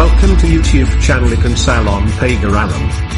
Welcome to YouTube channel Ikan Salon Pagaralam.